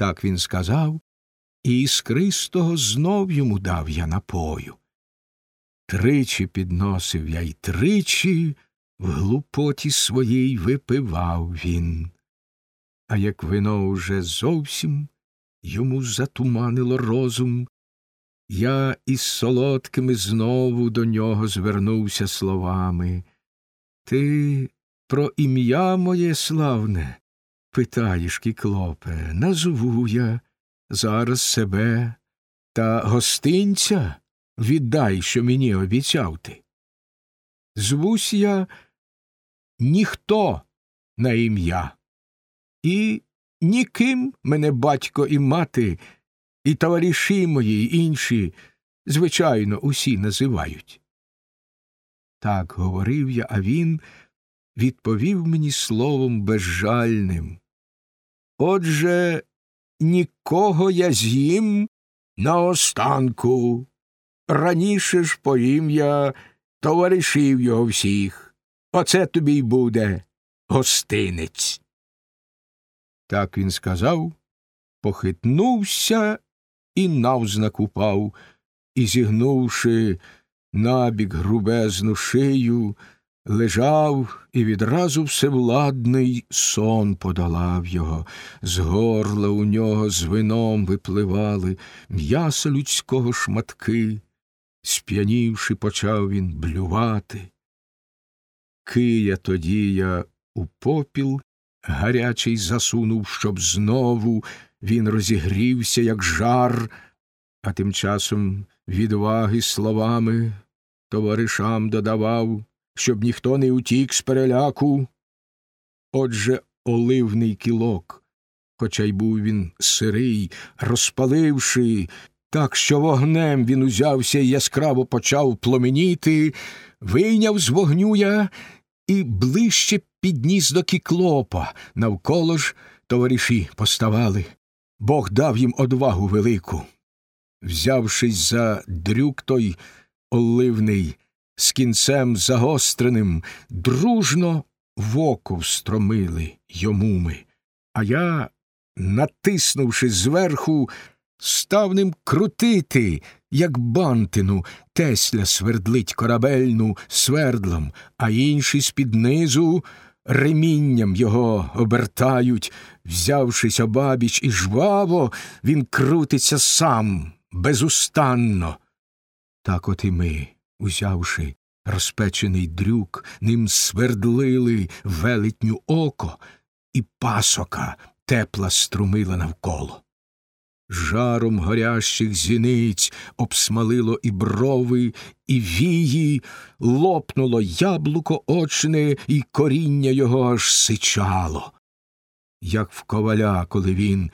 Так він сказав, і іскристого знов йому дав я напою. Тричі підносив я й тричі в глупоті своїй випивав він. А як вино уже зовсім йому затуманило розум, я із солодкими знову до нього звернувся словами. Ти про ім'я моє славне, питаєш, кіклопе, назву я зараз себе, та гостинця віддай, що мені обіцяв ти. Звусь я ніхто на ім'я, і ніким мене батько і мати, і товариші мої, інші, звичайно, усі називають. Так говорив я, а він відповів мені словом безжальним. Отже, нікого я з'їм на останку. Раніше ж поїм я товаришів його всіх. Оце тобі й буде гостинець. Так він сказав, похитнувся і навзнак упав, і, зігнувши набік грубезну шию, лежав і відразу всевладний сон подолав його, з горла у нього з вином випливали м'яса людського шматки, сп'янівши, почав він блювати. Кия тоді я у попіл гарячий засунув, щоб знову він розігрівся, як жар, а тим часом відваги словами товаришам додавав, щоб ніхто не утік з переляку. Отже, оливний кілок, хоча й був він сирий, розпаливши, так що вогнем він узявся і яскраво почав пломеніти, вийняв з вогню я і ближче підніс до кіклопа, навколо ж товариші поставали. Бог дав їм одвагу велику. Взявшись за дрюк той оливний, з кінцем загостреним, дружно в око встромили йому ми, а я, натиснувши зверху, став ним крутити, як бантину, тесля свердлить корабельну свердлом, а інші з під низу ремінням його обертають, взявшись обабіч і жваво, він крутиться сам, безустанно. Так от і ми, узявши розпечений дрюк, ним свердлили велетню око, і пасока тепла струмила навколо. Жаром горящих зіниць обсмалило і брови, і вії, лопнуло яблуко очне, і коріння його аж сичало. Як в коваля, коли він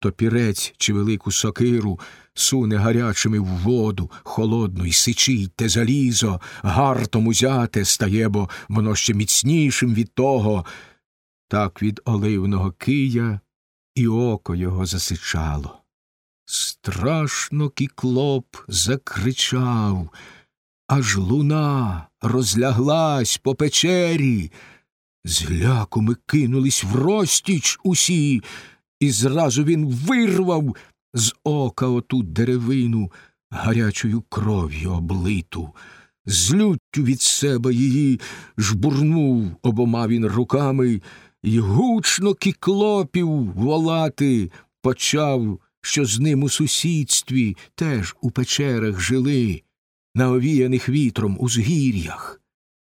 топірець чи велику сокиру суне гарячими в воду, холодну й сичить те залізо, гартом узяте стає, бо воно ще міцнішим від того, так від оливного кия і око його засичало. Страшно кіклоп закричав, аж луна розляглась по печері. Зляку ми кинулись в розтіч усі, і зразу він вирвав з ока оту деревину гарячою кров'ю облиту. З люттю від себе її жбурнув обома він руками і гучно кіклопів волати почав що з ним у сусідстві теж у печерах жили, на овіяних вітром узгір'ях.